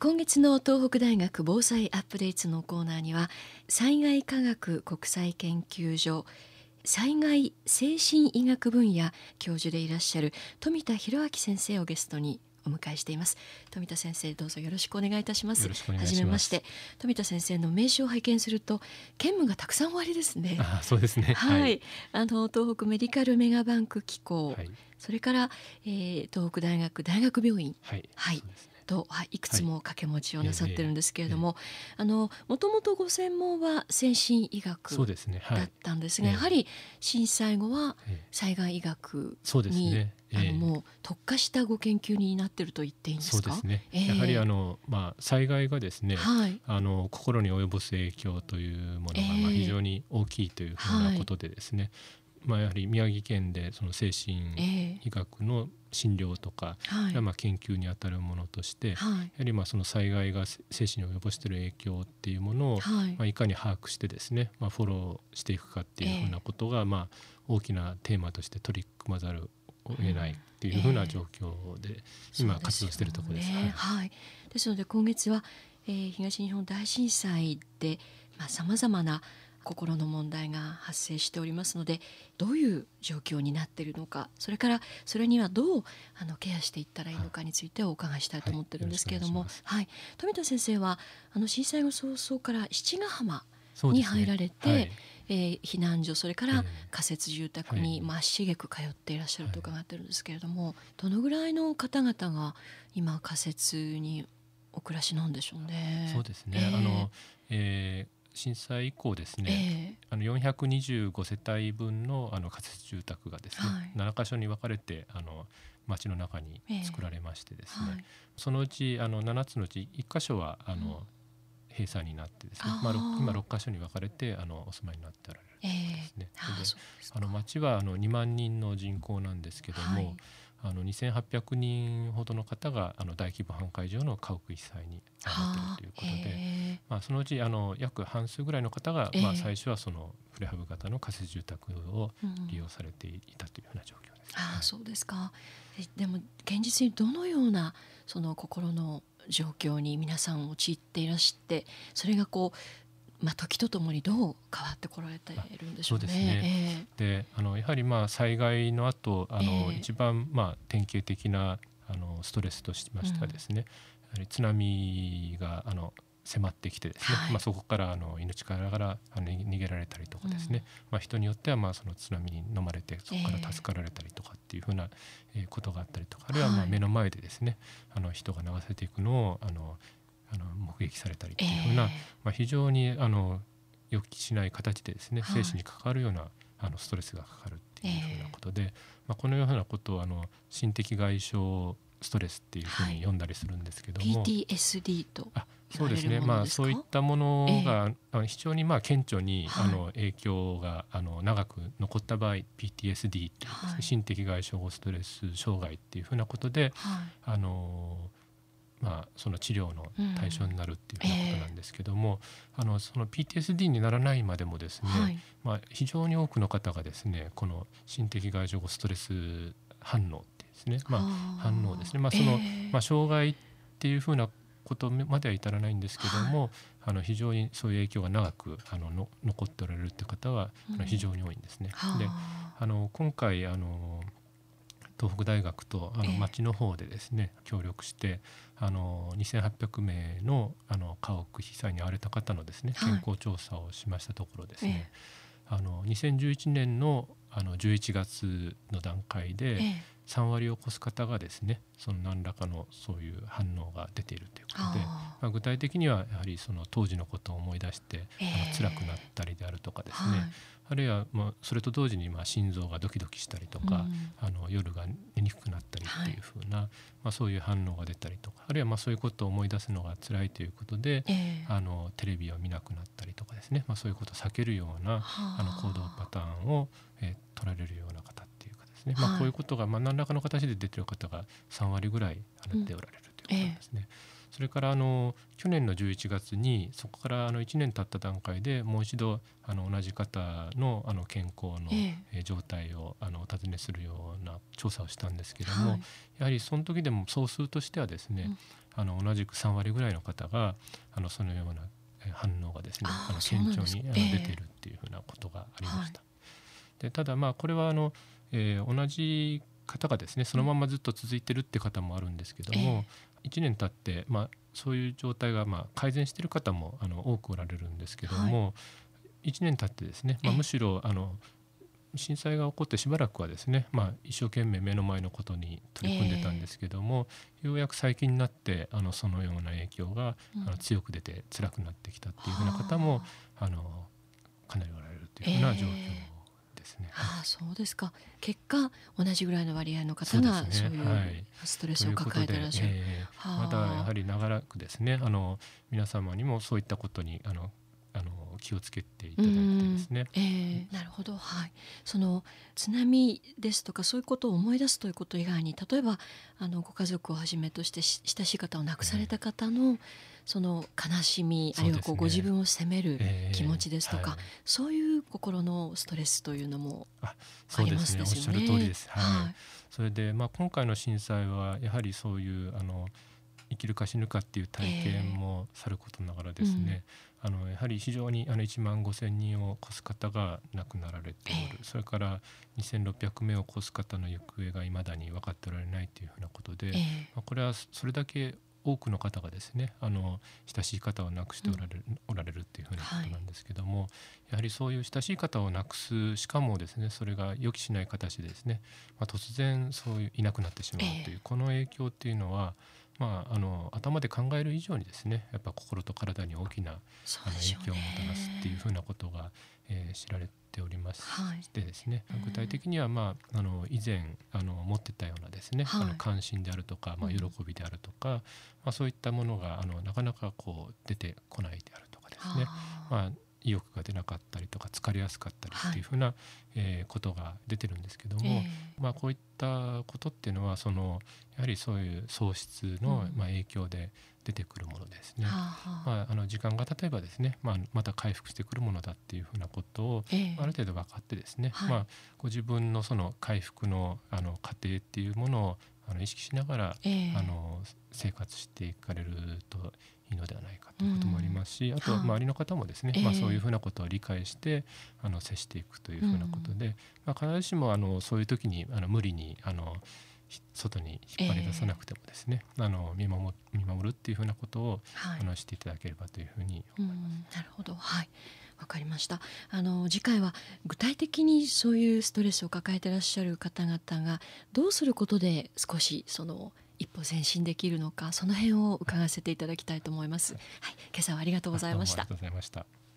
今月の東北大学防災アップデートのコーナーには災害科学国際研究所災害精神医学分野教授でいらっしゃる富田博明先生をゲストにお迎えしています。富田先生どうぞよろしくお願いいたします。はじめまして。富田先生の名刺を拝見すると兼務がたくさんおありですね。あそうですね。はい、はい、あの東北メディカルメガバンク機構、はい、それから、えー、東北大学大学病院。はい、はいと、はい、いくつも掛け持ちをなさってるんですけれども、あのもともとご専門は精神医学だったんですが、やはり震災後は災害医学に、ね。あのもう特化したご研究になってると言っていいんですか？そうですね。やはりあのまあ災害がですね、はい、あの心に及ぼす影響というものがまあ非常に大きいというふうなことでですね、まあ、やはり宮城県でその精神医学の診療とか、えー、まあ研究にあたるものとして、はい、やはりまあその災害が精神に及ぼしている影響っていうものを、はい。まあ、いかに把握してですね、まあ、フォローしていくかっていうふうなことが、まあ、大きなテーマとして取り組まざるを得ないっていうふうな状況で、今活動しているところです。ね、はい、ですので今月は、えー、東日本大震災でさまざ、まな心の問題が発生しておりますのでどういう状況になっているのかそれからそれにはどうあのケアしていったらいいのかについてお伺いしたいと思ってるんですけれども、はい、はい、富田先生はあの震災後早々から七ヶ浜に入られて、ね。はい、えー、避難所それから仮設住宅にまっしげく通っていらっしゃると伺ってるんですけれども、どのぐらいの方々が今仮設にお暮らしなんでしょうね。そうですね、えー、あのえー震災以降ですね、えー、あの425世帯分のあの仮設住宅がですね、はい、7か所に分かれてあの町の中に作られましてですね、えーはい、そのうちあの7つのうち1箇所はあの、うん、閉鎖になってですねまあ、今6か所に分かれてあのお住まいになっておられるんですね。えー、あの町はあの2万人の人口なんですけども、はい。あの2800人ほどの方があの大規模半壊場の家屋被災に遭っているということで、まあ、そのうちあの約半数ぐらいの方が、まあ、最初はそのプレハブ型の仮設住宅を利用されていたというふうな状況です、ね。うん、あそうですか。でも現実にどのようなその心の状況に皆さん陥っていらしてそれがこうまあ、時とともにどう変わってこられているんでしょうね。そうですね。えー、であのやはりまあ災害の後あの、えー、一番まあ典型的なあのストレスとしましてはですね、うん、やはり津波があの迫ってきてですね、はい、まあ、そこからあの命からがらあの逃げられたりとかですね、うん、まあ、人によってはまあその津波に飲まれてそこから助かられたりとかっていうふうなことがあったりとか、あるい。はまあ目の前でですね、あの人が流されていくのをあのあの目撃されたりというふうな、えー、まあ、非常にあの予期しない形でですね、はい、生死に関わるようなあのストレスがかかるっていうふうなことで、えー、まあ、このようなことをあの心的外傷ストレスっていうふうに読んだりするんですけども、はい、PTSD と。あそうですね。まあそういったものが、えー、非常にまあ顕著に、はい、あの影響があの長く残った場合 PTSD っていう、はい、心的外傷後ストレス障害っていうふうなことで、あのまあ、その治療の対象になるっていうようなことなんですけども、うんえ。ー、あのその PTSD にならないまでもですね、はい、まあ、非常に多くの方がですねこの心的外傷後ストレス反応ってですね、まあ、反応ですね、まあその、えー、まあ、障害っていうふうなことまでは至らないんですけども、はい、あの非常にそういう影響が長くあのの残っておられるって方は、うん、非常に多いんですね。であの今回あの東北大学とあの町の方でですね、えー、協力してあの2800名のあの家屋被災に遭われた方のですね、健康調査をしましたところですね、えー、あの2011年のあの11月の段階で3割を超す方がですねその何らかのそういう反応が出ているということでまあ、具体的にはやはりその当時のことを思い出して、えー、あの辛くなったりであるとかですね、はい。あるいはまあそれと同時にまあ心臓がドキドキしたりとか、うん、あの夜が寝にくくなったりっていうふうな、はい、まあ、そういう反応が出たりとかあるいはまあそういうことを思い出すのが辛いということで、えー、あのテレビを見なくなったりとかですね、まあ、そういうことを避けるようなあの行動パターンを、えー、取られるような方っていまあ、こういうことがまあ何らかの形で出てる方が3割ぐらいあの出おられるということなんですね。えーそれからあの去年の11月にそこからあの1年経った段階でもう一度あの同じ方のあの健康の状態をあのお尋ねするような調査をしたんですけども、はい、やはりその時でも総数としてはですね、うん、あの同じく3割ぐらいの方があのそのような反応がですねあの顕著に出てるっていうふうなことがありました。えー、でただまあこれはあの、えー、同じ方がですねそのままずっと続いてるって方もあるんですけども、えー、1年経って、まあ、そういう状態がまあ改善している方もあの多くおられるんですけども、はい、1年経ってですね、まあ、むしろあの震災が起こってしばらくはですね、まあ、一生懸命目の前のことに取り組んでたんですけども、えー、ようやく最近になってあのそのような影響が、うん、あの強く出て辛くなってきたっていうふうな方もあ。のかなりおられるというふうな状況ですね。えー、あそうですか結果同じぐらいの割合の方がそう,、いうストレスを抱えてらっしゃる。えー、まだやはり長らくですねあの皆様にもそういったことにあの気をつけていただいてですね。えー、なるほど、はい。その津波ですとかそういうことを思い出すということ以外に例えばあのご家族をはじめとして親しい方を亡くされた方の、その悲しみ、あるいはこうご自分を責める気持ちですとか、えーはい、そういう心のストレスというのもありますですよね。おっしゃる通りです。はい。はい、それでまあ今回の震災はやはりそういうあの生きるか死ぬかっていう体験もさることながらですね、えーうん、あのやはり非常にあの1万5,000人を超す方が亡くなられておる、えー、それから2,600名を超す方の行方がいまだに分かっておられないというふうなことで、えー、まあ、これはそれだけ多くの方がですねあの親しい方を亡くしておられるうん、おられるっていうふうなことなんですけども、はい、やはりそういう親しい方を亡くすしかもですねそれが予期しない形でですね、まあ、突然そういういなくなってしまうという、えー、この影響っていうのはまあ、あの頭で考える以上にですねやっぱ心と体に大きな、あの影響をもたらすっていうふうなことが、えー、知られております、はい、でですね具体的には、まあ、あの以前あの持ってたようなですね、はい、あの関心であるとか、まあ、喜びであるとか、うん、まあ、そういったものがあのなかなかこう出てこないであるとかですね、まあ、意欲が出なかったりとか疲れやすかったりっていうふうな、はい、えー、ことが出てるんですけども、えー、まあ、こういったことっていうのはそのやはりそういう喪失の、まあ、影響で出てくるものですね。うん、まあ、あの時間が経てばですね、まあ、また回復してくるものだっていうふうなことを、えー、ある程度分かってですね、はい、まあ、ご自分のその回復のあの過程っていうものをあの意識しながら、えー、あの生活していかれるといいのではないかということもありますし、うん、あと周りの方もですね、まあ、そういうふうなことを理解してあの接していくというふうなことで、まあ、必ずしもあのそういう時にあの無理にあの外に引っ張り出さなくてもですね、えー、あの見守見守るっていうふうなことを、はい、あのしていただければというふうに思います。なるほど、はい。わかりました。あの次回は具体的にそういうストレスを抱えていらっしゃる方々がどうすることで少しその一歩前進できるのかその辺を伺わせていただきたいと思います。はい、今朝はありがとうございました。ありがとうございました。